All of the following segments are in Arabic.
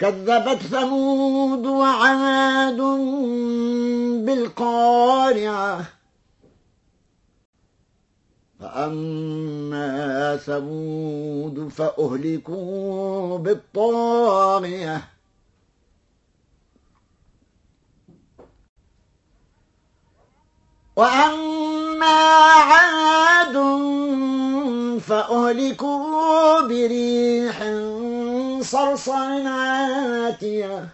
كذبت ثمود وعاد بالقارعة. فأما ثمود فأهلكوا بالطاغية. وأما عاد فأهلكوا بريح صرصر عاتية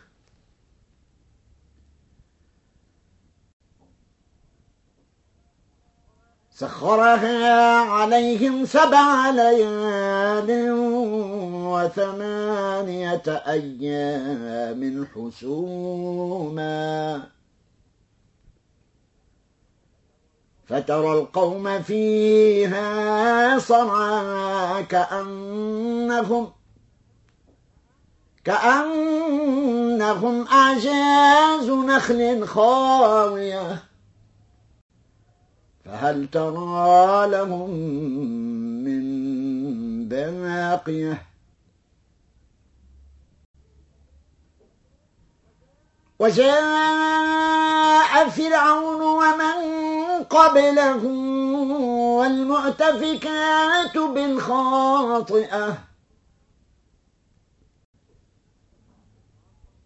سخرها عليهم سبع ليال وثمانية أيام حسوما. فترى القوم فيها صرعا كأنهم كأنهم أعجاز نخل خاوية. فهل ترى لهم من باقية؟ وجاء فرعون ومن قبله والمؤتفكات بالخاطئة.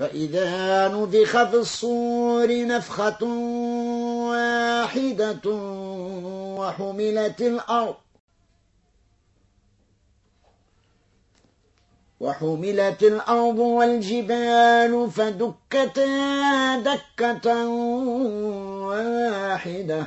فإذا نفخ في الصور نفخة واحدة وحملت الأرض وحملت الأرض والجبال فدكتا دكة واحدة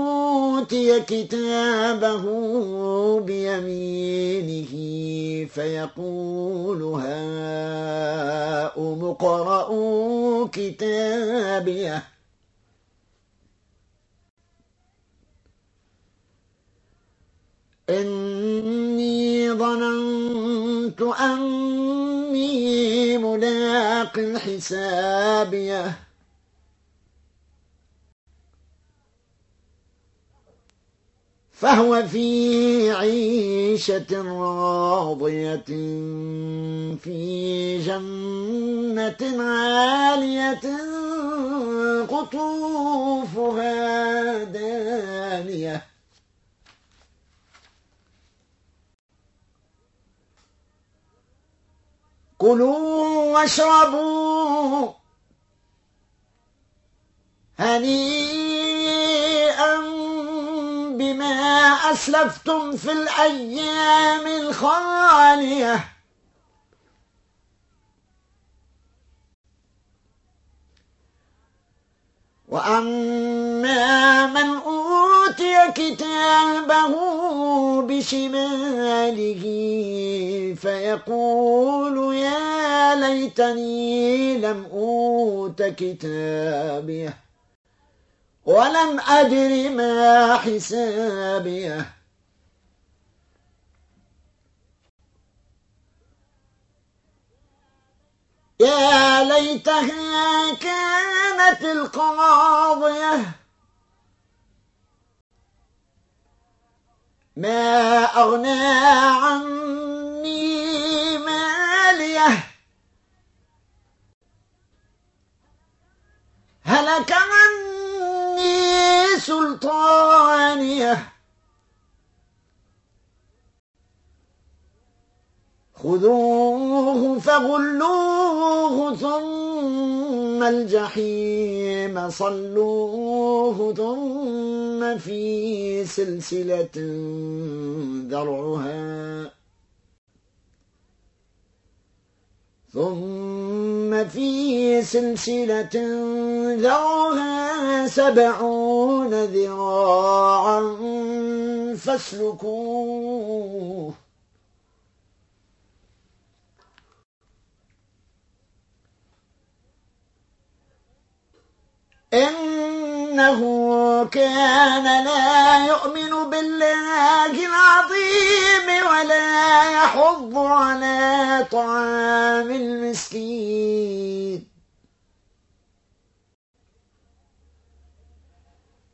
أوتي كتابه بيمينه فيقول هاؤم اقرءوا كتابيه إني ظننت أني ملاق حسابيه فهو في عيشة راضية في جنة عالية قطوفها دانية. كلوا واشربوا هنيئا. أسلفتم في الأيام الخالية. وأما كتابه بشماله فيقول يا ليتني لم أوت كتابيه ولم أدر ما حسابيه. يا ليتها كانت القاضية. ما أغنى عني ماليه. هلك عني سلطانيه خذوه فغلوه ثم الجحيم صلوه ثم في سلسلة ذرعها. ثم في سلسلة ذرعها سبعون ذراعا فاسلكوه. إنه كان لا يؤمن بالله العظيم ولا يحض على طعام المسكين.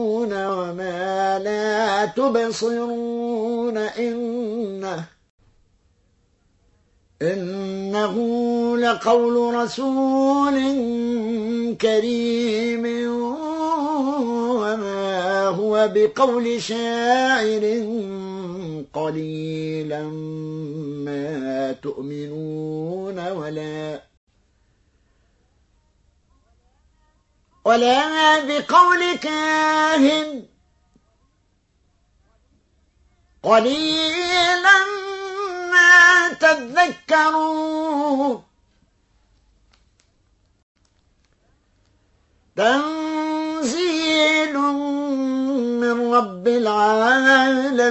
تبصرون وما لا تبصرون إنه إنه لقول رسول كريم وما هو بقول شاعر قليلا ما تؤمنون ولا ولا بقول كاهن. قليلا ما تذكرون تنزيل من رب العالمين.